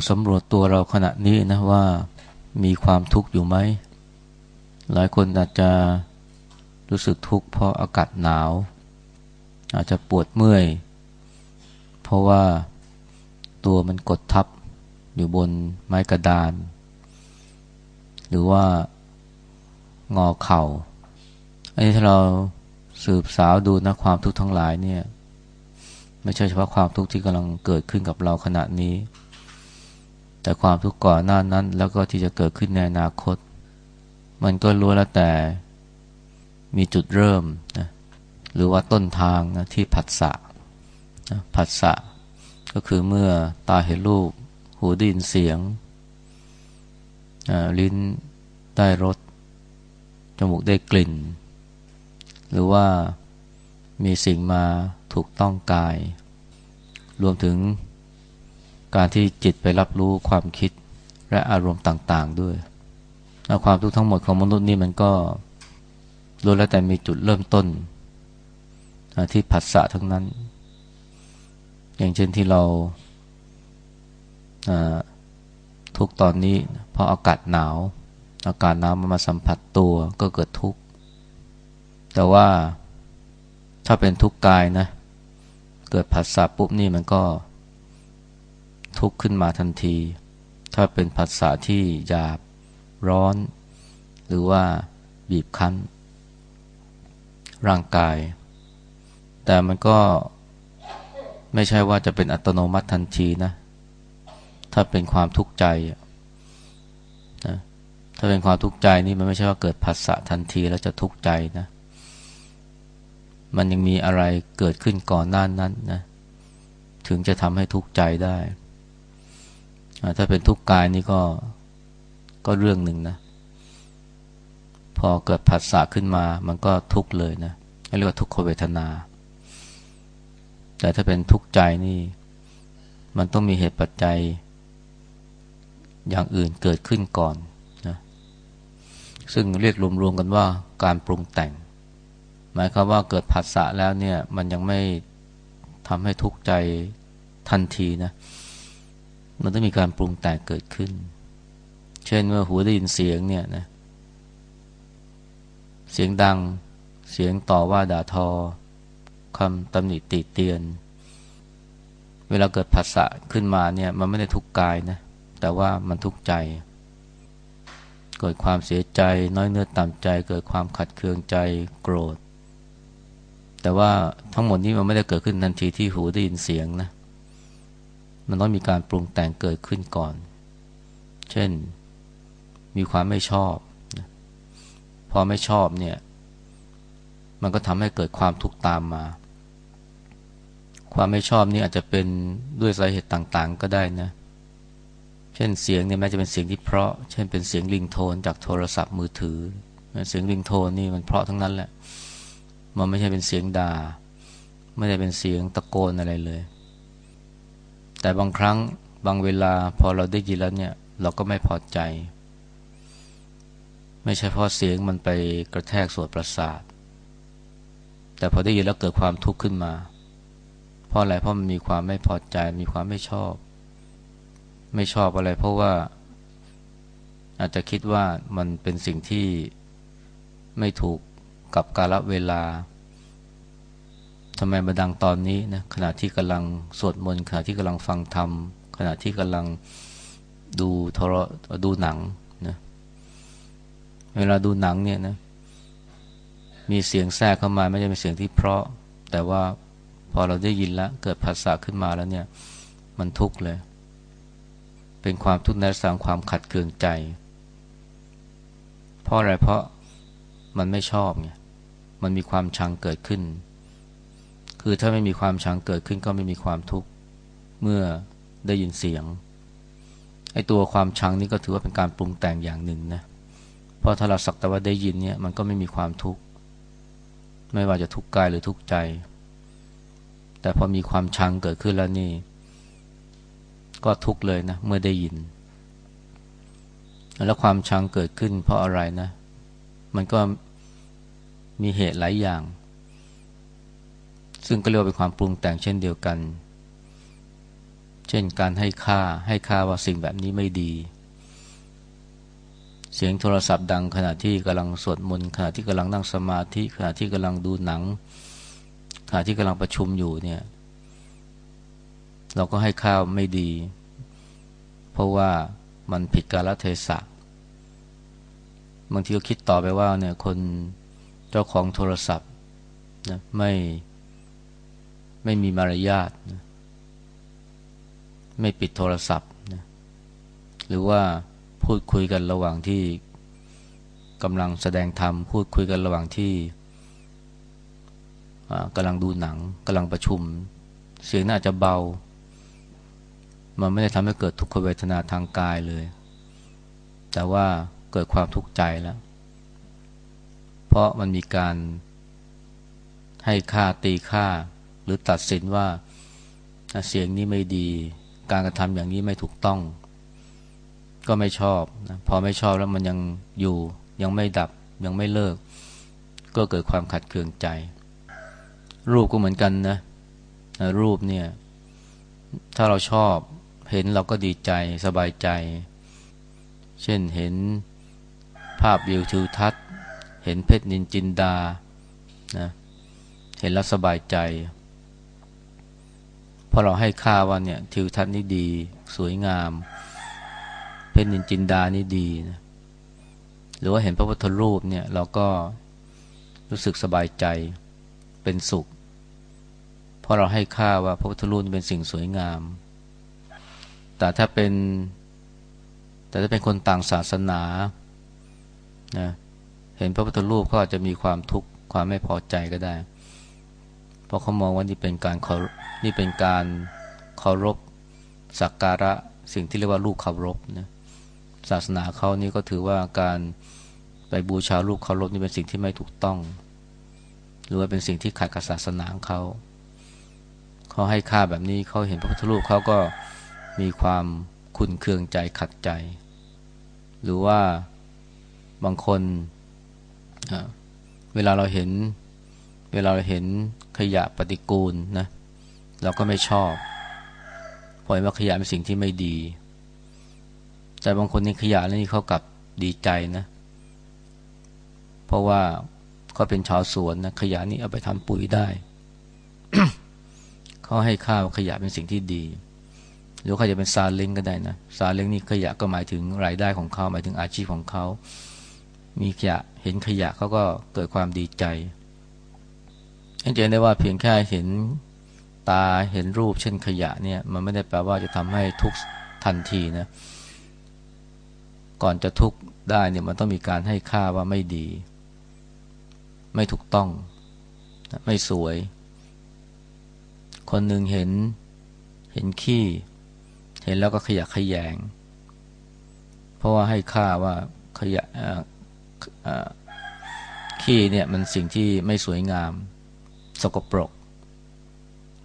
องสำรวจตัวเราขณะนี้นะว่ามีความทุกข์อยู่ไหม หลายคนอาจจะรู้สึกทุกข์เพราะอากาศหนาว อาจจะปวดเมื่อย เพราะว่าตัวมันกดทับอยู่บนไม้กระดาน หรือว่างอเข่า อันนี้ถ้าเราสืบสาวดูนะความทุกข์ทั้งหลายเนี่ย ไม่ใช่เฉพาะความทุกข์ที่กำลังเกิดขึ้นกับเราขณะนี้ แต่ความทุกข์ก่อนหน้านั้น แล้วก็ที่จะเกิดขึ้นในอนาคต มันก็รู้แล้วแต่มีจุดเริ่มนะหรือว่าต้นทางนะที่ผัสสะนะผัสสะก็คือเมื่อตาเห็นรูป หูได้ยินเสียง ลิ้นได้รส จมูกได้กลิ่น หรือว่ามีสิ่งมาถูกต้องกาย รวมถึง การที่จิตไปรับรู้ความคิดและอารมณ์ต่าง ๆ ด้วยความทุกข์ทั้งหมดของมนุษย์นี่มันก็ล้วนแล้วแต่มีจุดเริ่มต้น ที่ผัสสะทั้งนั้น อย่างเช่นที่เราทุกตอนนี้เพราะอากาศหนาว อากาศหนาวมันมาสัมผัสตัวก็เกิดทุกข์แต่ว่าถ้าเป็นทุกข์กายนะ เกิดผัสสะปุ๊บนี่มันก็ ทุกข์ขึ้นมาทันที ถ้าเป็นผัสสะที่หยาบร้อน หรือว่าบีบคั้น ร่างกาย แต่มันก็ไม่ใช่ว่าจะเป็นอัตโนมัติทันทีนะ ถ้าเป็นความทุกข์ใจนะถ้าเป็นความทุกข์ใจนี่มันไม่ใช่ว่าเกิดผัสสะทันทีแล้วจะทุกข์ใจนะ มันยังมีอะไรเกิดขึ้นก่อนหน้านั้นนะ ถึงจะทำให้ทุกข์ใจได้ ถ้าเป็นทุกข์กายนี่ก็ก็เรื่องหนึ่งนะ พอเกิดผัสสะขึ้นมา มันก็ทุกข์เลยนะเรียกว่าทุกขเวทนา แต่ถ้าเป็นทุกข์ใจนี่ มันต้องมีเหตุปัจจัย อย่างอื่นเกิดขึ้นก่อนนะซึ่งเรียกรวมๆกันว่าการปรุงแต่ง หมายความว่าเกิดผัสสะแล้วเนี่ย มันยังไม่ทำให้ทุกข์ใจทันทีนะ มันต้องมีการปรุงแต่งเกิดขึ้น เช่นเมื่อหูได้ยินเสียงเนี่ยนะ เสียงดัง เสียงต่อว่าด่าทอคำตำหนิติเตียน เวลาเกิดผัสสะขึ้นมาเนี่ย มันไม่ได้ทุกกายนะ แต่ว่ามันทุกใจ เกิดความเสียใจ น้อยเนื้อต่ำใจ เกิดความขัดเคืองใจโกรธ แต่ว่าทั้งหมดนี้มันไม่ได้เกิดขึ้นทันทีที่หูได้ยินเสียงนะ มันต้องมีการปรุงแต่งเกิดขึ้นก่อน เช่น มีความไม่ชอบ พอไม่ชอบเนี่ย มันก็ทำให้เกิดความทุกข์ตามมา ความไม่ชอบนี่อาจจะเป็นด้วยสาเหตุต่างๆ ก็ได้นะ เช่นเสียงเนี่ยแม้จะเป็นเสียงที่เพราะ เช่นเป็นเสียงลิงโทนจากโทรศัพท์มือถือ เสียงลิงโทนนี่มันเพราะทั้งนั้นแหละ มันไม่ใช่เป็นเสียงดา่า ไม่ได้เป็นเสียงตะโกนอะไรเลย แต่บางครั้งบางเวลาพอเราได้ยินแล้วเนี่ย เราก็ไม่พอใจ ไม่ใช่เพราะเสียงมันไปกระแทกส่วนประสาท แต่พอได้ยินแล้วเกิดความทุกข์ขึ้นมา เพราะอะไรเพราะมันมีความไม่พอใจ มีความไม่ชอบ ไม่ชอบอะไร เพราะว่า อาจจะคิดว่ามันเป็นสิ่งที่ไม่ถูกกับกาลเวลา ทำไมมาดังตอนนี้นะขณะที่กำลังสวดมนต์ขณะที่กำลังฟังธรรมขณะที่กำลังดูโทรดูหนังนะเวลาดูหนังเนี่ยนะมีเสียงแทรกเข้ามาไม่ใช่เป็นเสียงที่เพราะ แต่ว่าพอเราได้ยินแล้วเกิดภาษาขึ้นมาแล้วเนี่ย มันทุกข์เลย เป็นความทุกข์ในสางความขัดเคืองใจ เพราะอะไรเพราะมันไม่ชอบไงมันมีความชังเกิดขึ้น คือถ้าไม่มีความชังเกิดขึ้นก็ไม่มีความทุกข์เมื่อได้ยินเสียงไอ้ตัวความชังนี่ก็ถือว่าเป็นการปรุงแต่งอย่างหนึ่งนะเพราะถ้าเราสักแต่ว่าได้ยินเนี่ยมันก็ไม่มีความทุกข์ไม่ว่าจะทุกข์กายหรือทุกข์ใจ แต่พอมีความชังเกิดขึ้นแล้วนี่ ก็ทุกข์เลยนะเมื่อได้ยิน แล้วความชังเกิดขึ้นเพราะอะไรนะ มันก็มีเหตุหลายอย่าง ซึ่งก็เรียกว่าเป็นความปรุงแต่งเช่นเดียวกัน เช่นการให้ค่าให้ค่าว่าสิ่งแบบนี้ไม่ดี เสียงโทรศัพท์ดังขณะที่กำลังสวดมนต์ขณะที่กำลังนั่งสมาธิขณะที่กำลังดูหนัง ขณะที่กำลังประชุมอยู่เนี่ยเราก็ให้ข้าวไม่ดี เพราะว่ามันผิดกาลเทศะบางทีก็คิดต่อไปว่าเนี่ยคนเจ้าของโทรศัพท์นะไม่ ไม่มีมารยาทนะไม่ปิดโทรศัพท์นะหรือว่าพูดคุยกันระหว่างที่กำลังแสดงธรรม พูดคุยกันระหว่างที่กำลังดูหนังกำลังประชุม เสียงน่าจะเบา มันไม่ได้ทำให้เกิดทุกขเวทนาทางกายเลย แต่ว่าเกิดความทุกข์ใจแล้ว เพราะมันมีการให้ค่าตีค่า รือตัดสินว่าเสียงนี้ไม่ดี การกระทำอย่างนี้ไม่ถูกต้อง ก็ไม่ชอบนะพอไม่ชอบแล้วมันยังอยู่ ยังไม่ดับยังไม่เลิก ก็เกิดความขัดเคืองใจ รูปก็เหมือนกันนะรูปเนี่ย ถ้าเราชอบเห็นเราก็ดีใจสบายใจ เช่นเห็นภาพวิวทิวทัศน์ เห็นเพชรนินจินดานะเห็นแล้วสบายใจ พอเราให้ค่าว่าเนี่ยทิวทัศน์นี่ดี สวยงาม เพชรนินจินดานี่ดีนะหรือว่าเห็นพระพุทธรูปเนี่ยเราก็รู้สึกสบายใจเป็นสุขเพราะเราให้ค่าว่าพระพุทธรูปเป็นสิ่งสวยงาม แต่ถ้าเป็น แต่ถ้าเป็นคนต่างศาสนานะเห็นพระพุทธรูปเขาอาจจะมีความทุกข์ความไม่พอใจก็ได้ เพราะเขามองว่านี่เป็นการนี่เป็นการเคารพสักการะสิ่งที่เรียกว่าลูกเคารพนะศาสนาเขานี่ก็ถือว่าการไปบูชาลูกเคารพนี่เป็นสิ่งที่ไม่ถูกต้อง หรือว่าเป็นสิ่งที่ขัดกับศาสนาของเขาเขาให้ค่าแบบนี้เขาเห็นพระพุทธรูปเขาก็มีความขุนเคืองใจขัดใจ หรือว่าบางคนเวลาเราเห็น เวลาเราเห็นขยะปฏิกูลนะ เราก็ไม่ชอบเพราะว่าขยะเป็นสิ่งที่ไม่ดี แต่บางคนนี่ขยะนี่เขากลับดีใจนะ เพราะว่าเขาเป็นชาวสวนนะขยะนี่เอาไปทำปุ๋ยได้ เขาให้ค่าวขยะเป็นสิ่งที่ดี หรือเขาจะเป็นซาเล้งก็ได้นะซาเล้งนี่ขยะก็หมายถึงรายได้ของเขาหมายถึงอาชีพของเขา มีขยะเห็นขยะเขาก็เกิดความดีใจเเห็นได้ว่าเพียงแค่เห็นตาเห็นรูปเช่นขยะเนี่ยมันไม่ได้แปลว่าจะทำให้ทุกทันทีนะ ก่อนจะทุกได้เนี่ยมันต้องมีการให้ค่าว่าไม่ดี ไม่ถูกต้อง ไม่สวย คนหนึ่งเห็นเห็นขี้ เห็นแล้วก็ขยะขยง เพราะว่าให้ค่าว่าขยะขี้เนี่ยมันสิ่งที่ไม่สวยงาม สกปรก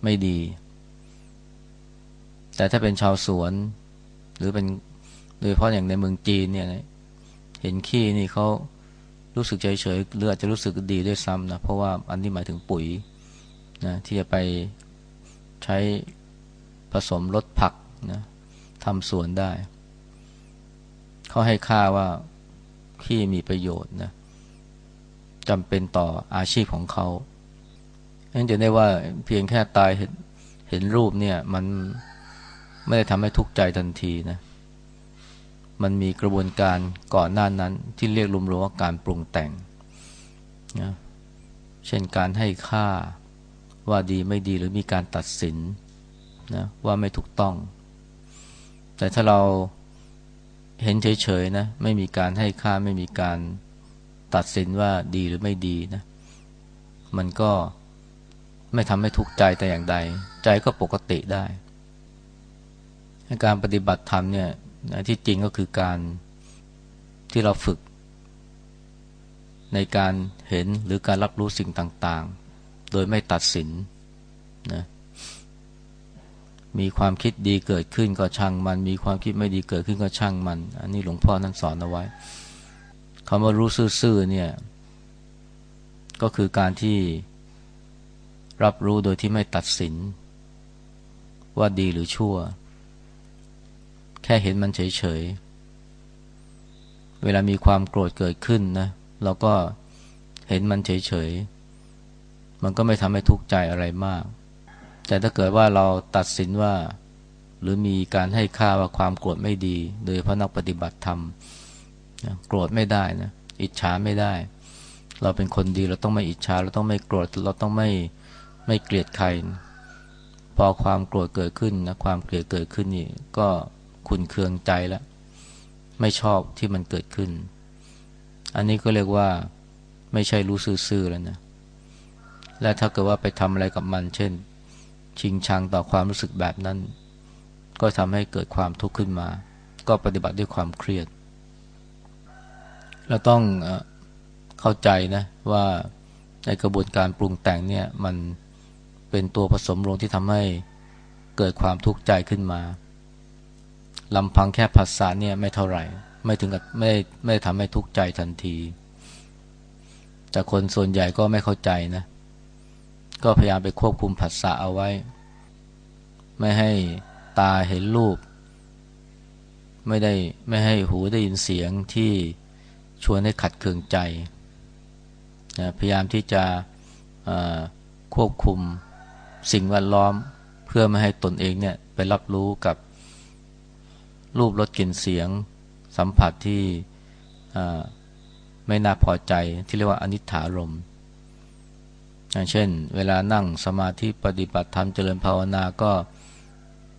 ไม่ดี แต่ถ้าเป็นชาวสวน หรือเป็นโดยเฉพาะอย่างในเมืองจีนเนี่ยเห็นขี้นี่เขารู้สึกเฉยเฉยหรืออาจจะรู้สึกดีด้วยซ้ำนะเพราะว่าอันนี้หมายถึงปุ๋ยนะที่จะไปใช้ผสมลดผักนะทำสวนได้ เขาให้ค่าว่าที่มีประโยชน์นะจำเป็นต่ออาชีพของเขา นั้นจะได้ว่าเพียงแค่ตายเห็นเห็นรูปเนี่ย มันไม่ได้ทำให้ทุกข์ใจทันทีนะ มันมีกระบวนการก่อนหน้านั้นที่เรียกรวมๆว่าการปรุงแต่งนะเช่นการให้ค่าว่าดีไม่ดีหรือมีการตัดสินนะว่าไม่ถูกต้อง แต่ถ้าเราเห็นเฉยๆนะไม่มีการให้ค่าไม่มีการตัดสินว่าดีหรือไม่ดีนะ มันก็ ไม่ทำให้ทุกข์ใจแต่อย่างใด ใจก็ปกติได้ การปฏิบัติธรรมเนี่ยที่จริงก็คือการที่เราฝึก ในการเห็นหรือการรับรู้สิ่งต่าง ๆ โดยไม่ตัดสินนะมีความคิดดีเกิดขึ้นก็ช่างมัน มีความคิดไม่ดีเกิดขึ้นก็ช่างมัน อันนี้หลวงพ่อท่านสอนเอาไว้คำว่ารู้ซื่อๆเนี่ย ก็คือการที่ รับรู้โดยที่ไม่ตัดสิน ว่าดีหรือชั่ว แค่เห็นมันเฉยๆ เวลามีความโกรธเกิดขึ้นนะเราก็เห็นมันเฉยๆ มันก็ไม่ทำให้ทุกข์ใจอะไรมาก แต่ถ้าเกิดว่าเราตัดสินว่า หรือมีการให้ค่าว่าความโกรธไม่ดี โดยพระนักปฏิบัติธรรมโกรธไม่ได้นะอิจฉาไม่ได้ เราเป็นคนดีเราต้องไม่อิจฉาเราต้องไม่โกรธเราต้องไม่ ไม่เกลียดใคร พอความโกรธเกิดขึ้นนะความเกลียดเกิดขึ้นนี่ก็ขุนเคืองใจแล้ว ไม่ชอบที่มันเกิดขึ้น อันนี้ก็เรียกว่าไม่ใช่รู้ซื่อๆแล้วนะ และถ้าเกิดว่าไปทำอะไรกับมัน เช่น ชิงชังต่อความรู้สึกแบบนั้น ก็ทำให้เกิดความทุกข์ขึ้นมา ก็ปฏิบัติด้วยความเครียด เราต้องเข้าใจนะว่าในกระบวนการปรุงแต่งเนี่ยมัน เป็นตัวผสมลงที่ทำให้เกิดความทุกข์ใจขึ้นมาลำพังแค่ภาษาเนี่ยไม่เท่าไหร่ ไม่ถึงกับไม่ไม่ทำให้ทุกข์ใจทันที แต่คนส่วนใหญ่ก็ไม่เข้าใจนะ ก็พยายามไปควบคุมผัสสะเอาไว้ ไม่ให้ตาเห็นรูป ไม่ได้ไม่ให้หูได้ยินเสียงที่ชวนให้ขัดเคืองใจนะพยายามที่จะควบคุม สิ่งแวดล้อมเพื่อไม่ให้ตนเองเนี่ยไปรับรู้กับรูปรสกลิ่นเสียง สัมผัสที่ไม่น่าพอใจที่เรียกว่าอนิถารมอย่างเช่น เวลานั่งสมาธิปฏิบัติธรรมเจริญภาวนาก็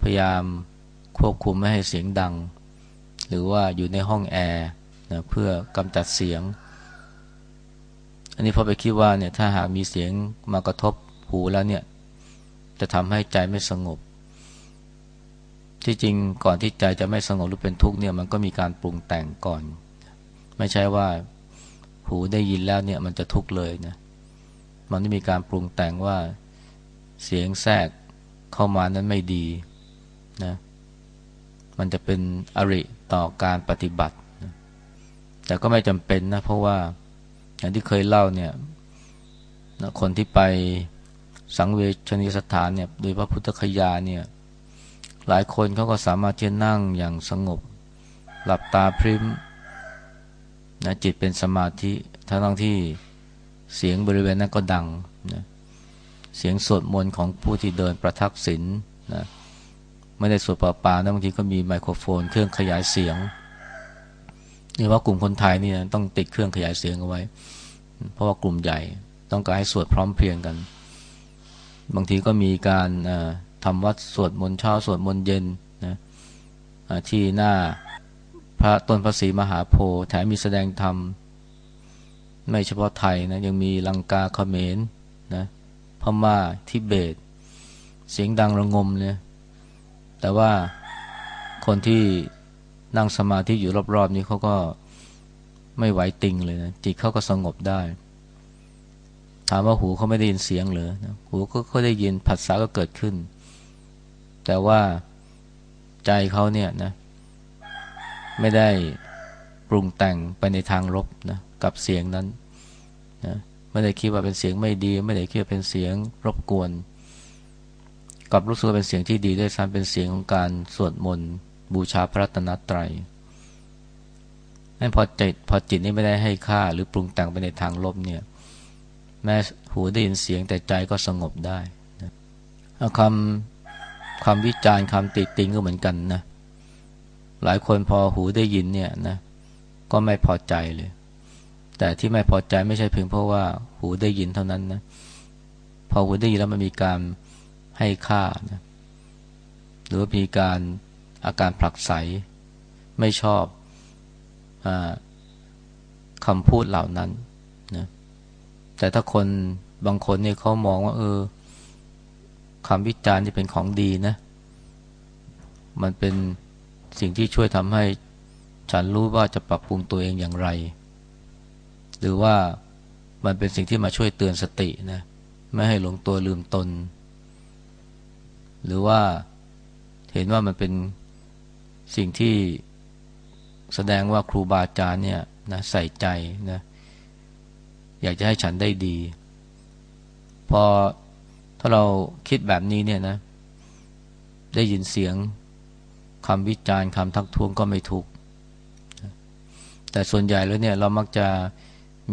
พยายามควบคุมไม่ให้เสียงดัง หรือว่าอยู่ในห้องแอร์นะเพื่อกำจัดเสียง อันนี้พอไปคิดว่าเนี่ยถ้าหากมีเสียงมากระทบหูแล้วเนี่ย จะทำให้ใจไม่สงบ ที่จริงก่อนที่ใจจะไม่สงบหรือเป็นทุกข์เนี่ยมันก็มีการปรุงแต่งก่อน ไม่ใช่ว่าหูได้ยินแล้วเนี่ยมันจะทุกข์เลยนะมันไม่มีการปรุงแต่งว่าเสียงแทรกเข้ามานั้นไม่ดีนะมันจะเป็นอริต่อการปฏิบัตินะแต่ก็ไม่จำเป็นนะเพราะว่าอย่างที่เคยเล่าเนี่ยนะคนที่ไป สังเวชนีสถานเนี่ยโดยพระพุทธคยาเนี่ยหลายคนเขาก็สามารถที่จะนั่งอย่างสงบ หลับตาพริมนะจิตเป็นสมาธิทั้งทั้งที่เสียงบริเวณนั้นก็ดังนะเสียงสวดมนต์ของผู้ที่เดินประทักษิณนะไม่ได้สวดเปล่าๆนะบางทีก็มีไมโครโฟน เครื่องขยายเสียงนี่ว่ากลุ่มคนไทยนี่นะต้องติดเครื่องขยายเสียงเอาไว้ เพราะว่ากลุ่มใหญ่ต้องการให้สวดพร้อมเพรียงกัน บางทีก็มีการทำวัดสวดมนต์เช้าสวดมนต์เย็นนะที่หน้าพระต้นพระศรีมหาโพธิ์แถมมีแสดงธรรม ไม่เฉพาะไทยนะยังมีลังกาเขมรนะพม่าทิเบต เสียงดังระงมเนี่ยแต่ว่าคนที่นั่งสมาธิอยู่รอบๆนี้เขาก็ไม่ไหวติงเลยนะจิตเขาก็สงบได้ ถามว่าหูเขาไม่ได้ยินเสียงเหรอหูก็เขาได้ยินผัสสะก็เกิดขึ้น แต่ว่าใจเขาเนี่ยนะ ไม่ได้ปรุงแต่งไปในทางลบนะกับเสียงนั้นนะไม่ได้คิดว่าเป็นเสียงไม่ดี ไม่ได้คิดว่าเป็นเสียงรบกวน กับรู้สึกว่าเป็นเสียงที่ดีด้วยซ้ำเป็นเสียงของการสวดมนต์บูชาพระรัตนตรัยนั่นพอจิตพอจิตนี้ไม่ได้ให้ค่าหรือปรุงแต่งไปในทางลบเนี่ย แม้หูได้ยินเสียงแต่ใจก็สงบได้นะคำคำวิจารณ์คำติติงก็เหมือนกันนะหลายคนพอหูได้ยินเนี่ยนะก็ไม่พอใจเลย แต่ที่ไม่พอใจไม่ใช่เพียงเพราะว่าหูได้ยินเท่านั้นนะพอหูได้ยินแล้วมันมีการให้ค่านะหรือมีการอาการผลักไสไม่ชอบอคำพูดเหล่านั้น แต่ถ้าคนบางคนเนี่ยเขามองว่า เออคำวิจารณ์ที่เป็นของดีนะ มันเป็นสิ่งที่ช่วยทำให้ฉันรู้ว่าจะปรับปรุงตัวเองอย่างไร หรือว่ามันเป็นสิ่งที่มาช่วยเตือนสตินะไม่ให้หลงตัวลืมตน หรือว่าเห็นว่ามันเป็นสิ่งที่แสดงว่าครูบาอาจารย์เนี่ยนะใส่ใจนะ อยากจะให้ฉันได้ดี พอถ้าเราคิดแบบนี้เนี่ยนะ ได้ยินเสียงคำวิจารณ์คำทักท้วงก็ไม่ทุกแต่ส่วนใหญ่แล้วเนี่ยเรามักจะ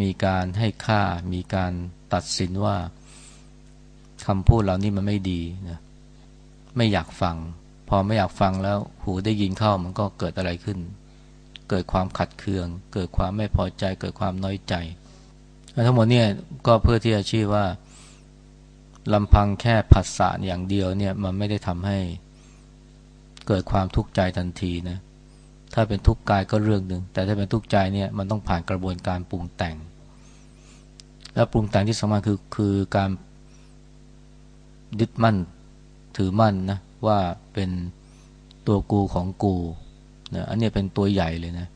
มีการให้ค่า มีการตัดสินว่าคำพูดเหล่านี้มันไม่ดีนะไม่อยากฟัง พอไม่อยากฟังแล้วหูได้ยินเข้ามันก็เกิดอะไรขึ้น เกิดความขัดเคือง เกิดความไม่พอใจ เกิดความน้อยใจ ทั้งหมดเนี่ยก็เพื่อที่จะชี้ว่าลำพังแค่ผัสสะอย่างเดียวเนี่ยมันไม่ได้ทำให้เกิดความทุกข์ใจทันทีนะถ้าเป็นทุกข์กายก็เรื่องหนึ่งแต่ถ้าเป็นทุกข์ใจเนี่ยมันต้องผ่านกระบวนการปรุงแต่ง และปรุงแต่งที่สำคัญคือคือการยึดมั่นถือมั่นนะว่าเป็นตัวกูของกูนะอันนี้เป็นตัวใหญ่เลยนะ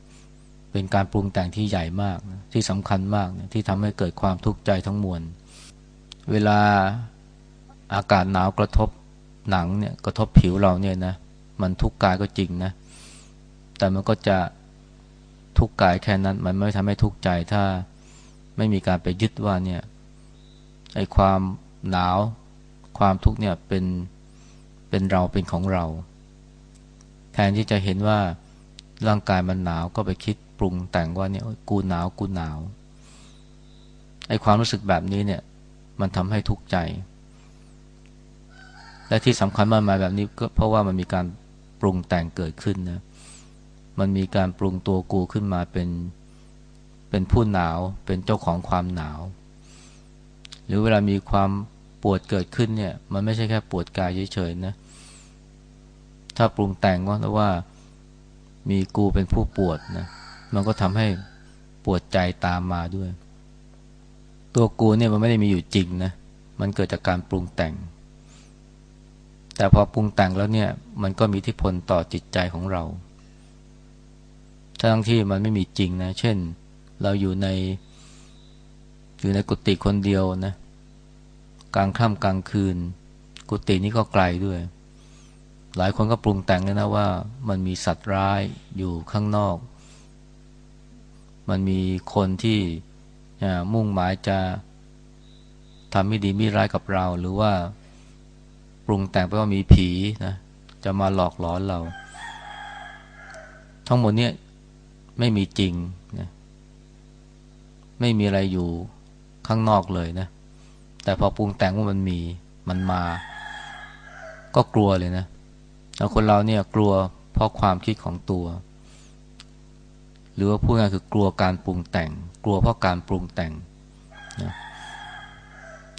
เป็นการปรุงแต่งที่ใหญ่มากนะที่สำคัญมากนะที่ทำให้เกิดความทุกข์ใจทั้งมวล เวลาอากาศหนาวกระทบหนังเนี่ยกระทบผิวเราเนี่ยนะมันทุกข์กายก็จริงนะ แต่มันก็จะทุกข์กายแค่นั้น มันไม่ทำให้ทุกข์ใจถ้าไม่มีการไปยึดว่าเนี่ยไอ้ความหนาว ความทุกข์เนี่ยเป็นเป็นเราเป็นของเรา แทนที่จะเห็นว่าร่างกายมันหนาวก็ไปคิด ปรุงแต่งว่าเนี่ยกูหนาวกูหนาวไอ้ความรู้สึกแบบนี้เนี่ย มันทำให้ทุกข์ใจ และที่สำคัญมากมายแบบนี้ก็เพราะว่ามันมีการปรุงแต่งเกิดขึ้นนะมันมีการปรุงตัวกูขึ้นมาเป็นเป็นผู้หนาวเป็นเจ้าของความหนาว หรือเวลามีความปวดเกิดขึ้นเนี่ย มันไม่ใช่แค่ปวดกายเฉยๆนะถ้าปรุงแต่งว่าว่ามีกูเป็นผู้ปวดนะ มันก็ทำให้ปวดใจตามมาด้วย ตัวกูเนี่ยมันไม่ได้มีอยู่จริงนะ มันเกิดจากการปรุงแต่ง แต่พอปรุงแต่งแล้วเนี่ย มันก็มีที่พลต่อจิตใจของเรา ทั้งที่มันไม่มีจริงนะ เช่น เราอยู่ใน อยู่ในกุฏิคนเดียวนะ กลางค่ำกลางคืน กุฏินี้ก็ไกลด้วยหลายคนก็ปรุงแต่งเลยนะว่ามันมีสัตว์ร้ายอยู่ข้างนอก มันมีคนที่มุ่งหมายจะทำไม่ดีไม่ร้ายกับเรา หรือว่าปรุงแต่งไปว่ามีผีนะจะมาหลอกหลอนเรา ทั้งหมดเนี่ยไม่มีจริงนะไม่มีอะไรอยู่ข้างนอกเลยนะ แต่พอปรุงแต่งว่ามันมีมันมา ก็กลัวเลยนะแล้วคนเราเนี่ยกลัวเพราะความคิดของตัว หรือว่าพูดง่ายคือกลัวการปรุงแต่ง กลัวเพราะการปรุงแต่งนะ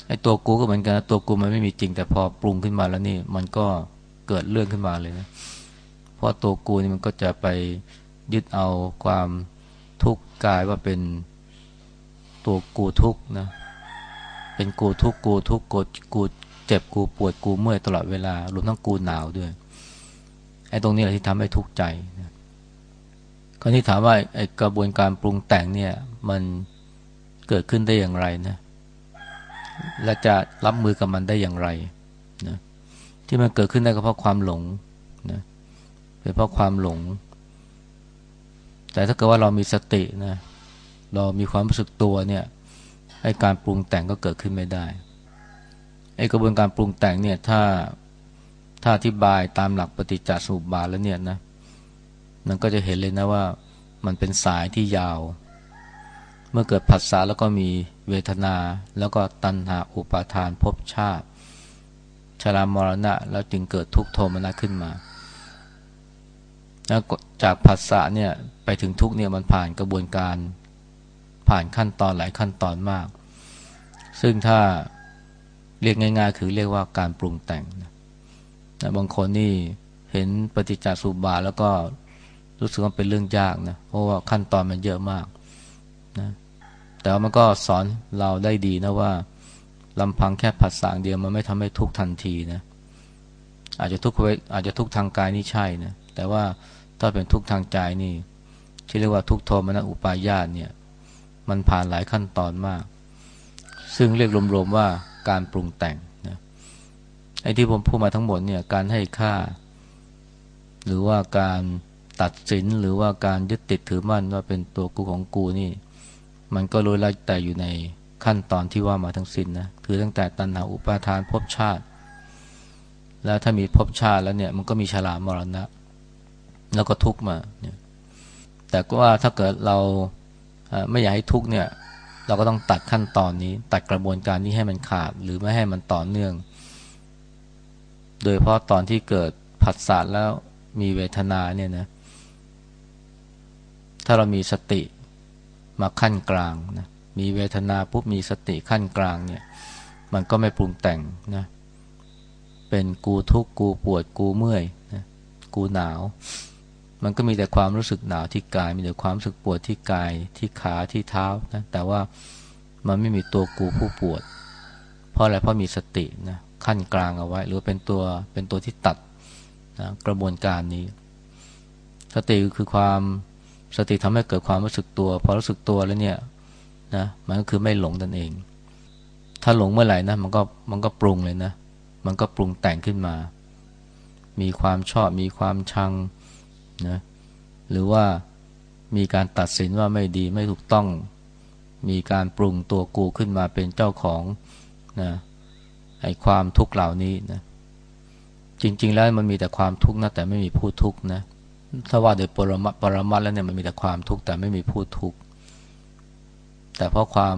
ไอ้ตัวกูก็เหมือนกันตัวกูมันไม่มีจริง แต่พอปรุงขึ้นมาแล้วนี่ มันก็เกิดเรื่องขึ้นมาเลยนะเพราะตัวกูนี่มันก็จะไปยึดเอาความทุกข์กายว่าเป็นตัวกูทุกข์นะเป็นกูทุกกูทุกกูกูเจ็บกูปวดกูเมื่อยตลอดเวลารวมทั้งกูหนาวด้วยไอ้ตรงนี้แหละที่ทำให้ทุกข์ใจ คราวนี้ถามว่าไอ้กระบวนการปรุงแต่งเนี่ยมันเกิดขึ้นได้อย่างไรนะ และจะรับมือกับมันได้อย่างไรนะที่มันเกิดขึ้นได้ก็เพราะความหลงนะเป็นเพราะความหลง แต่ถ้าเกิดว่าเรามีสตินะเรามีความรู้สึกตัวเนี่ยไอ้การปรุงแต่งก็เกิดขึ้นไม่ได้ไอ้กระบวนการปรุงแต่งเนี่ยถ้าถ้าอธิบายตามหลักปฏิจจสมุปบาทแล้วเนี่ยนะ มันก็จะเห็นเลยนะว่ามันเป็นสายที่ยาว เมื่อเกิดผัสสะแล้วก็มีเวทนา แล้วก็ตัณหาอุปาทานภพชาติ ชรามรณะ แล้วจึงเกิดทุกโทมนัสขึ้นมาแล้วจากผัสสะเนี่ยไปถึงทุกเนี่ยมันผ่านกระบวนการผ่านขั้นตอนหลายขั้นตอนมาก ซึ่งถ้าเรียกง่ายๆ คือเรียกว่าการปรุงแต่งนะบางคนนี่เห็นปฏิจจสุบาแล้วก็ รู้สึกว่าเป็นเรื่องยากนะเพราะว่าขั้นตอนมันเยอะมากนะแต่ว่ามันก็สอนเราได้ดีนะว่าลำพังแค่ผัสสะเดียวมันไม่ทำให้ทุกทันทีนะอาจจะทุกอาจจะทุกทางกายนี่ใช่นะแต่ว่าถ้าเป็นทุกทางใจนี่ที่เรียกว่าทุกโทมนะอุปายาตเนี่ย มันผ่านหลายขั้นตอนมาก ซึ่งเรียกรวมๆว่าการปรุงแต่งนะไอ้ที่ผมพูดมาทั้งหมดเนี่ยการให้ค่า หรือว่าการ ตัดสินหรือว่าการยึดติดถือมั่นว่าเป็นตัวกูของกูนี่ มันก็รู้แล้วแต่อยู่ในขั้นตอนที่ว่ามาทั้งสิ้นนะคือตั้งแต่ตัณหาอุปาทานภพชาติ แล้วถ้ามีภพชาติแล้วเนี่ยมันก็มีชรามมรณะ แล้วก็ทุกมาเนี่ยแต่ก็ว่าถ้าเกิดเราไม่อยากให้ทุกเนี่ย เราก็ต้องตัดขั้นตอนนี้ ตัดกระบวนการนี้ให้มันขาด หรือไม่ให้มันต่อเนื่อง โดยเพราะตอนที่เกิดผัสสะแล้วมีเวทนาเนี่ยนะ ถ้าเรามีสติมาขั้นกลางนะมีเวทนาปุ๊บมีสติขั้นกลางเนี่ย มันก็ไม่ปรุงแต่งนะเป็นกูทุกข์กูปวดกูเมื่อยนะกูหนาว มันก็มีแต่ความรู้สึกหนาวที่กาย มีแต่ความรู้สึกปวดที่กายที่ขาที่เท้านะแต่ว่ามันไม่มีตัวกูผู้ปวด เพราะอะไรเพราะมีสตินะขั้นกลางเอาไว้ หรือเป็นตัวเป็นตัวที่ตัดนะกระบวนการนี้ สติคือความ สติทำให้เกิดความรู้สึกตัว พอรู้สึกตัวแล้วเนี่ยนะมันก็คือไม่หลงนั่นเอง ถ้าหลงเมื่อไหร่นะมันก็มันก็ปรุงเลยนะ มันก็ปรุงแต่งขึ้นมา มีความชอบมีความชังนะหรือว่ามีการตัดสินว่าไม่ดีไม่ถูกต้อง มีการปรุงตัวกูขึ้นมาเป็นเจ้าของนะไอความทุกข์เหล่านี้นะจริง ๆ แล้วมันมีแต่ความทุกข์นะแต่ไม่มีผู้ทุกข์นะ ถ้าว่าโดยปรมัตปรมัตแล้วเนี่ยมันมีแต่ความทุกข์แต่ไม่มีผู้ทุกข์แต่เพราะความ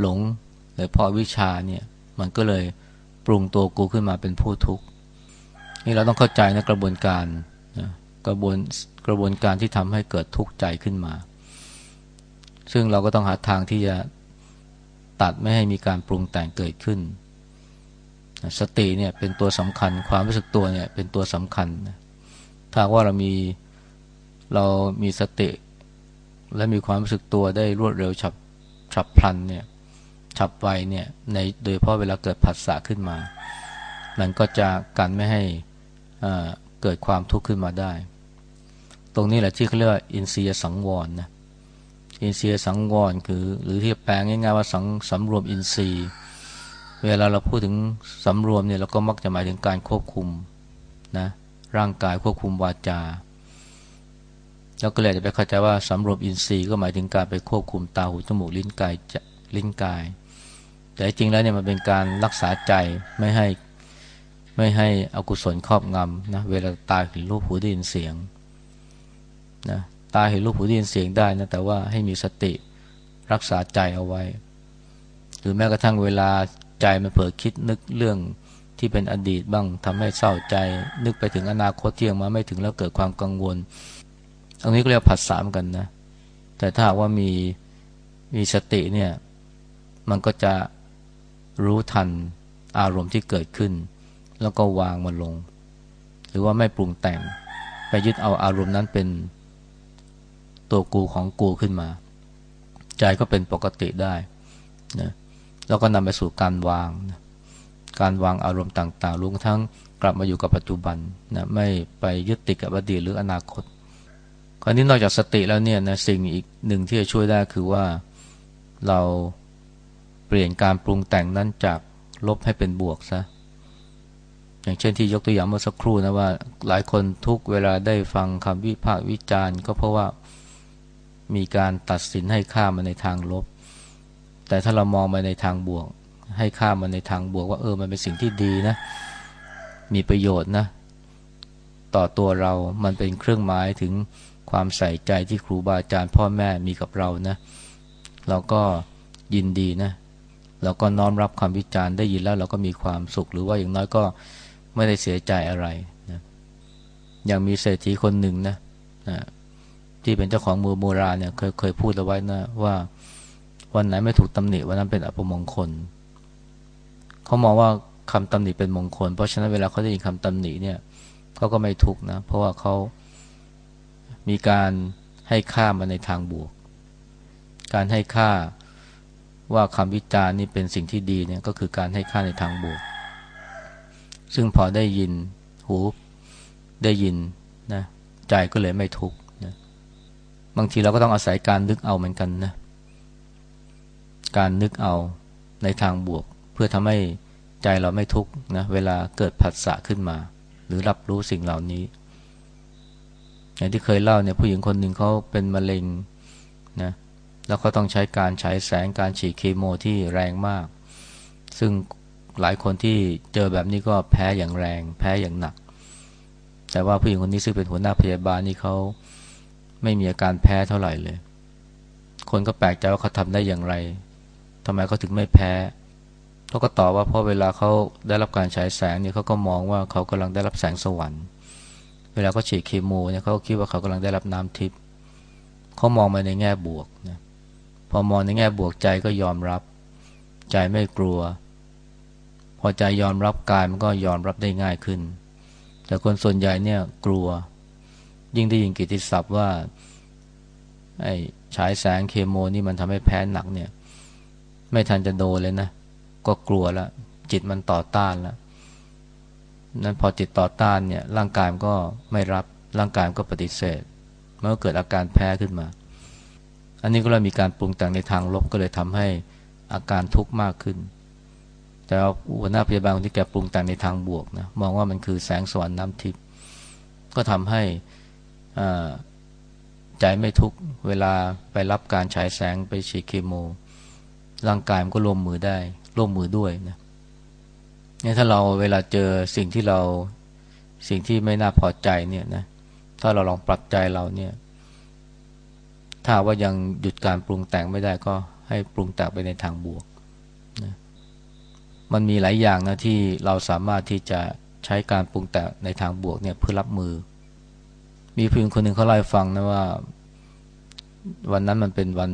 หลงหรือเพราะวิชาเนี่ย มันก็เลยปรุงตัวกูขึ้นมาเป็นผู้ทุกข์นี่เราต้องเข้าใจนะกระบวนการนะกระบวนกระบวนการที่ทำให้เกิดทุกข์ใจขึ้นมา ซึ่งเราก็ต้องหาทางที่จะตัดไม่ให้มีการปรุงแต่งเกิดขึ้น สติเนี่ยเป็นตัวสำคัญ ความรู้สึกตัวเนี่ยเป็นตัวสำคัญ ถ้าว่าเรามีเรามีสติ และมีความรู้สึกตัวได้รวดเร็วฉับฉับพลันเนี่ยฉับไวเนี่ยในโดยเพราะเวลาเกิดผัสสะขึ้นมา มันก็จะกันไม่ให้เกิดความทุกข์ขึ้นมาได้ ตรงนี้แหละที่เขาเรียกว่าอินทรียสังวรนะอินทรียสังวรคือหรือที่แปลง่ายๆว่าสังสำรวมอินทรีย์ เวลาเราพูดถึงสำรวมเนี่ยเราก็มักจะหมายถึงการควบคุมนะ ร่างกายควบคุมวาจา แล้วก็เลยจะไปเข้าใจว่าสำรวมอินทรีย์ก็หมายถึงการไปควบคุมตาหูจมูกลิ้นกายจะลิ้นกาย แต่จริงแล้วเนี่ยมันเป็นการรักษาใจไม่ให้ไม่ให้อกุศลครอบงำนะเวลาตาเห็นรูปหูได้ยินเสียงนะตาเห็นรูปหูได้ยินเสียงได้นะแต่ว่าให้มีสติรักษาใจเอาไว้ หรือแม้กระทั่งเวลาใจมันเผลอคิดนึกเรื่อง ที่เป็นอดีตบ้างทำให้เศร้าใจ นึกไปถึงอนาคตที่ยังมาไม่ถึงแล้วเกิดความกังวลตรงนี้ก็เรียกผัสสามกันนะ แต่ถ้าว่ามีมีสติเนี่ย มันก็จะรู้ทันอารมณ์ที่เกิดขึ้น แล้วก็วางมันลง หรือว่าไม่ปรุงแต่ง ไปยึดเอาอารมณ์นั้นเป็นตัวกูของกูขึ้นมา ใจก็เป็นปกติได้นะแล้วก็นำไปสู่การวางนะ การวางอารมณ์ต่างๆรวมทั้งกลับมาอยู่กับปัจจุบันนะไม่ไปยึดติดกับอดีตหรืออนาคต คราวนี้นอกจากสติแล้วเนี่ยนะสิ่งอีกหนึ่งที่จะช่วยได้คือว่าเราเปลี่ยนการปรุงแต่งนั้นจากลบให้เป็นบวกซะอย่างเช่นที่ยกตัวอย่างเมื่อสักครู่นะว่า หลายคนทุกเวลาได้ฟังคำวิพากษ์วิจารณ์ ก็เพราะว่ามีการตัดสินให้ค่ามาในทางลบ แต่ถ้าเรามองไปในทางบวก ให้ค่ามันในทางบวกว่าเออมันเป็นสิ่งที่ดีนะ มีประโยชน์นะ ต่อตัวเรา มันเป็นเครื่องหมายถึงความใส่ใจที่ครูบาอาจารย์พ่อแม่มีกับเรานะ เราก็ยินดีนะ เราก็น้อมรับคำวิจารณ์ได้ยินแล้วเราก็มีความสุขหรือว่าอย่างน้อยก็ไม่ได้เสียใจอะไรนะอย่างมีเศรษฐีคนหนึ่งนะนะที่เป็นเจ้าของมือโบราณเนี่ยเคยเคยพูดเอาไว้นะว่าวันไหนไม่ถูกตำหนิวันนั้นเป็นอัปมงคล เขามองว่าคำตำหนิเป็นมงคล เพราะฉะนั้นเวลาเขาได้ยินคำตำหนิเนี่ยเขาก็ไม่ทุกนะ เพราะว่าเขามีการให้ค่ามาในทางบวก การให้ค่าว่าคำวิจารณ์นี่เป็นสิ่งที่ดีเนี่ยก็คือการให้ค่าในทางบวก ซึ่งพอได้ยินหูได้ยินนะใจก็เลยไม่ทุกนะบางทีเราก็ต้องอาศัยการนึกเอาเหมือนกันนะการนึกเอาในทางบวก เพื่อทำให้ใจเราไม่ทุกข์นะเวลาเกิดผัสสะขึ้นมา หรือรับรู้สิ่งเหล่านี้ อย่างที่เคยเล่าเนี่ยผู้หญิงคนหนึ่งเขาเป็นมะเร็งนะแล้วก็ต้องใช้การฉายแสงการฉีดเคมีที่แรงมาก ซึ่งหลายคนที่เจอแบบนี้ก็แพ้อย่างแรง แพ้อย่างหนัก แต่ว่าผู้หญิงคนนี้ซึ่งเป็นหัวหน้าพยาบาลนี่เขาไม่มีอาการแพ้เท่าไหร่เลย คนก็แปลกใจว่าเขาทำได้อย่างไรทำไมเขาถึงไม่แพ้ เขาก็ตอบว่าเพราะเวลาเขาได้รับการฉายแสงเนี่ยเขาก็มองว่าเขากำลังได้รับแสงสวรรค์ เวลาเขาฉีดเคมีเนี่ยเขาคิดว่าเขากำลังได้รับน้ำทิพย์เขามองมาในแง่บวกนะพอมองในแง่บวกใจก็ยอมรับ ใจไม่กลัว พอใจยอมรับกายมันก็ยอมรับได้ง่ายขึ้น แต่คนส่วนใหญ่เนี่ยกลัว ยิ่งได้ยินกิติศัพท์ว่าไอ้ฉายแสงเคมีนี่มันทำให้แพ้หนักเนี่ย ไม่ทันจะโดนเลยนะ ก็กลัวแล้วจิตมันต่อต้านแล้วนั้นพอจิตต่อต้านเนี่ยร่างกายมันก็ไม่รับร่างกายมันก็ปฏิเสธมันก็เกิดอาการแพ้ขึ้นมา อันนี้ก็เลยมีการปรุงแต่งในทางลบก็เลยทำให้อาการทุกข์มากขึ้น แต่หัวหน้าพยาบาลคนที่แกปรุงแต่งในทางบวกนะมองว่ามันคือแสงสว่างน้ำทิพย์ก็ทำให้ใจไม่ทุกข์เวลาไปรับการฉายแสงไปฉีดเคมีร่างกายมันก็รวมมือได้ ร่วมมือด้วยนะเนี่ยถ้าเราเวลาเจอสิ่งที่เราสิ่งที่ไม่น่าพอใจเนี่ยนะถ้าเราลองปรับใจเราเนี่ย ถ้าว่ายังหยุดการปรุงแต่งไม่ได้ก็ให้ปรุงแต่งไปในทางบวกนะมันมีหลายอย่างนะที่เราสามารถที่จะใช้การปรุงแต่งในทางบวกเนี่ยเพื่อรับมือ มีผู้หญิงคนหนึ่งเขาเล่าให้ฟังนะว่า วันนั้นมันเป็นวัน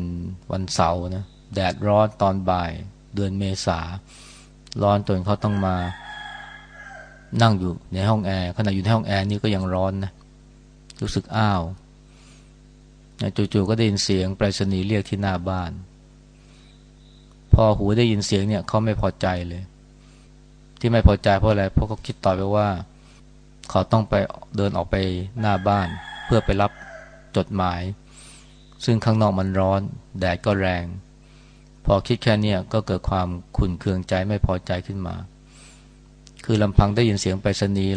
วันเสาร์นะแดดร้อนตอนบ่าย เดือนเมษา ร้อนจนเขาต้องมานั่งอยู่ในห้องแอร์ขณะอยู่ในห้องแอร์นี่ก็ยังร้อนนะ รู้สึกอ้าวจู่ๆก็ได้ยินเสียงไปรษณีย์เรียกที่หน้าบ้าน พอหูได้ยินเสียงเนี่ยเขาไม่พอใจเลย ที่ไม่พอใจเพราะอะไรเพราะเขาคิดต่อไปว่า เขาต้องไปเดินออกไปหน้าบ้าน เพื่อไปรับจดหมาย ซึ่งข้างนอกมันร้อน แดดก็แรง อคิดแค่นี้ก็เกิดความขุ่นเคืองใจไม่พอใจขึ้นมา คือลำพังได้ยินเสียงไปรษณีย์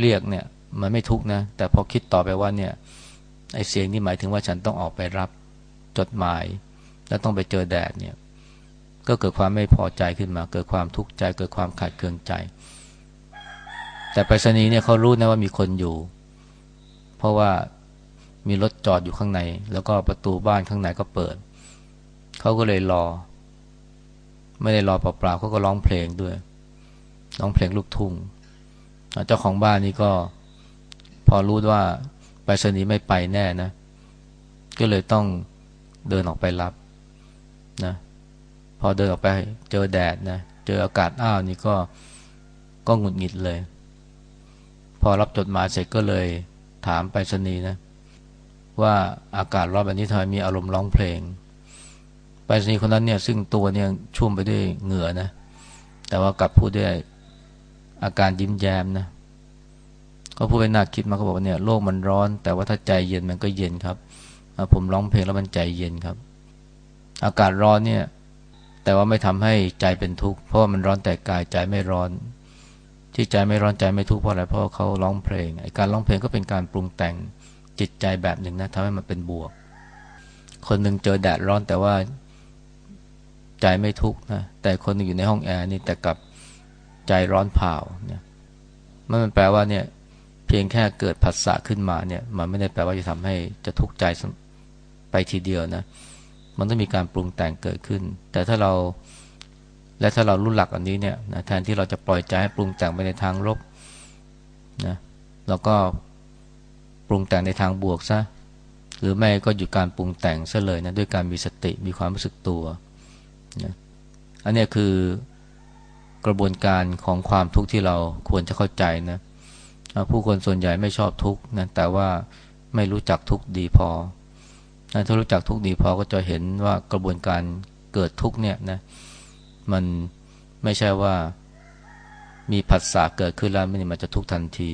เรียกเนี่ย มันไม่ทุกนะ แต่พอคิดต่อไปว่าเนี่ยไอเสียงนี่หมายถึงว่าฉันต้องออกไปรับจดหมาย แล้วต้องไปเจอแดดเนี่ย ก็เกิดความไม่พอใจขึ้นมา เกิดความทุกข์ใจ เกิดความขาดเคืองใจ แต่ไปรษณีย์เนี่ยเขารู้นะว่ามีคนอยู่ เพราะว่ามีรถจอดอยู่ข้างใน แล้วก็ประตูบ้านข้างในก็เปิด เขาก็เลยรอ ไม่ได้รอเปล่าๆเขาก็ร้องเพลงด้วย ร้องเพลงลูกทุ่งเจ้าของบ้านนี่ก็ พอรู้ว่าไปสนีไม่ไปแน่นะ ก็เลยต้องเดินออกไปรับนะพอเดินออกไปเจอแดดนะเจออากาศอ้าวนี่ก็ก็หงุดหงิดเลย พอรับจดหมายเสร็จก็เลยถามไปสนีนะ ว่าอากาศรอนแบบนี้ทำไมมีอารมณ์ร้องเพลง ไปรษณีย์คนนั้นเนี่ยซึ่งตัวเนี่ยชุ่มไปด้วยเหงื่อนะ แต่ว่ากลับพูดด้วยอาการยิ้มแย้มนะก็พูดไปน่าคิดมาเขาบอกว่าเนี่ยโลกมันร้อน แต่ว่าถ้าใจเย็นมันก็เย็นครับ ผมร้องเพลงแล้วมันใจเย็นครับ อากาศร้อนเนี่ย แต่ว่าไม่ทำให้ใจเป็นทุกข์เพราะว่ามันร้อนแต่กายใจไม่ร้อน ที่ใจไม่ร้อนใจไม่ทุกข์เพราะอะไรเพราะเขาร้องเพลงไอการร้องเพลงก็เป็นการปรุงแต่งจิตใจแบบหนึ่งนะทำให้มันเป็นบวก คนหนึ่งเจอแดดร้อนแต่ว่า ใจไม่ทุกข์นะแต่คนนึงอยู่ในห้องแอร์นี่แต่กับใจร้อนเผาเนี่ยมันแปลว่าเนี่ยเพียงแค่เกิดผัสสะขึ้นมาเนี่ย มันไม่ได้แปลว่าจะทำให้จะทุกข์ใจไปทีเดียวนะ มันต้องมีการปรุงแต่งเกิดขึ้น แต่ถ้าเราและถ้าเรารู้หลักอันนี้เนี่ยนะแทนที่เราจะปล่อยใจให้ปรุงแต่งไปในทางลบนะเราก็ปรุงแต่งในทางบวกซะหรือไม่ก็หยุดการปรุงแต่งซะเลยนะด้วยการมีสติมีความรู้สึกตัว นะอันนี้คือกระบวนการของความทุกข์ที่เราควรจะเข้าใจนะผู้คนส่วนใหญ่ไม่ชอบทุกข์นะแต่ว่าไม่รู้จักทุกข์ดีพอถ้ารู้จักทุกข์ดีพอก็จะเห็นว่ากระบวนการเกิดทุกข์เนี่ยนะมันไม่ใช่ว่ามีผัสสะเกิดขึ้นแล้วมันจะทุกข์ทันที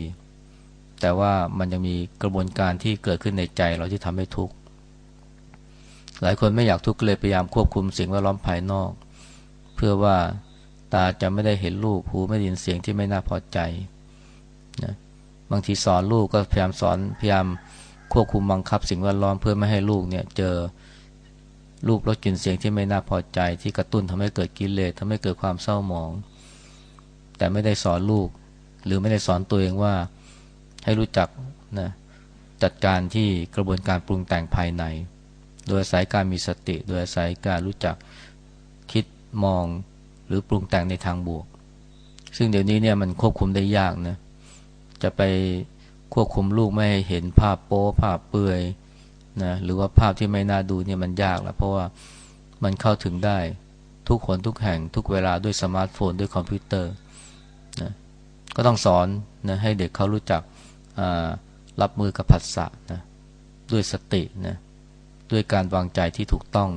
แต่ว่ามันยังมีกระบวนการที่เกิดขึ้นในใจเราที่ทำให้ทุกข์ หลายคนไม่อยากทุกข์เลยพยายามควบคุมสิ่งแวดล้อมภายนอก เพื่อว่าตาจะไม่ได้เห็นรูปหูไม่ได้ยินเสียงที่ไม่น่าพอใจนะบางทีสอนลูกก็พยายามสอนพยายามควบคุมบังคับสิ่งแวดล้อมเพื่อไม่ให้ลูกเนี่ยเจอรูปรสกลิ่นเสียงที่ไม่น่าพอใจ ที่กระตุ้นทำให้เกิดกิเลสทำให้เกิดความเศร้าหมอง แต่ไม่ได้สอนลูก หรือไม่ได้สอนตัวเองว่าให้รู้จักนะจัดการที่กระบวนการปรุงแต่งภายใน โดยอาศัยการมีสติ โดยอาศัยการรู้จักคิดมองหรือปรุงแต่งในทางบวก ซึ่งเดี๋ยวนี้เนี่ยมันควบคุมได้ยากนะจะไปควบคุมลูกไม่ให้เห็นภาพโป๊ภาพเปลือยนะหรือว่าภาพที่ไม่น่าดูเนี่ยมันยากแล้วเพราะว่ามันเข้าถึงได้ทุกคนทุกแห่งทุกเวลาด้วยสมาร์ทโฟนด้วยคอมพิวเตอร์นะก็ต้องสอนนะให้เด็กเขารู้จักรับมือกับผัสสะนะด้วยสตินะ ด้วยการวางใจที่ถูกต้อง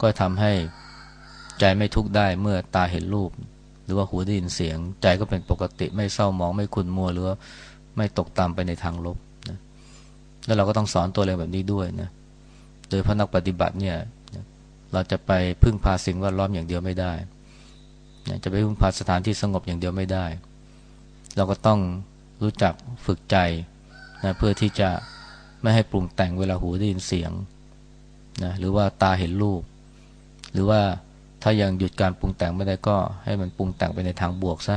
ก็ทำให้ใจไม่ทุกข์ได้เมื่อตาเห็นรูป หรือว่าหูได้ยินเสียง ใจก็เป็นปกติไม่เศร้ามองไม่ขุนมัวหรือว่าไม่ตกตามไปในทางลบนะแล้วเราก็ต้องสอนตัวเองแบบนี้ด้วยนะโดยพระนักปฏิบัติเนี่ยเราจะไปพึ่งพาสิ่งแวดล้อมอย่างเดียวไม่ได้ จะไปพึ่งพาสถานที่สงบอย่างเดียวไม่ได้ เราก็ต้องรู้จักฝึกใจนะเพื่อที่จะ ไม่ให้ปรุงแต่งเวลาหูได้ยินเสียงนะหรือว่าตาเห็นรูป หรือว่าถ้ายังหยุดการปรุงแต่งไม่ได้ก็ให้มันปรุงแต่งไปในทางบวกซะ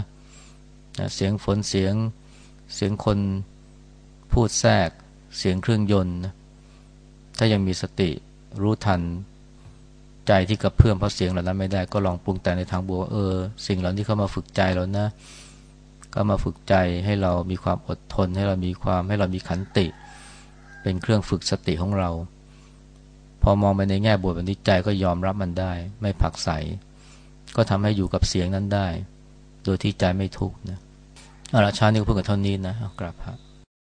นะเสียงฝนเสียงเสียงคนพูดแทรก เสียงเครื่องยนต์นะถ้ายังมีสติรู้ทันใจที่กระเพื่อมเพราะเสียงเหล่านั้นไม่ได้ก็ลองปรุงแต่งในทางบวกเออ สิ่งเหล่านี้เข้ามาฝึกใจเรานะ ก็มาฝึกใจให้เรามีความอดทน ให้เรามีความให้เรามีขันติ เป็นเครื่องฝึกสติของเรา พอมองไปในแง่บวกแบบนี้ใจก็ยอมรับมันได้ ไม่ผักใส ก็ทำให้อยู่กับเสียงนั้นได้ โดยที่ใจไม่ทุกข์นะเอาละชานี้ก็เพิ่งกับเท่านี้นะกราบพระ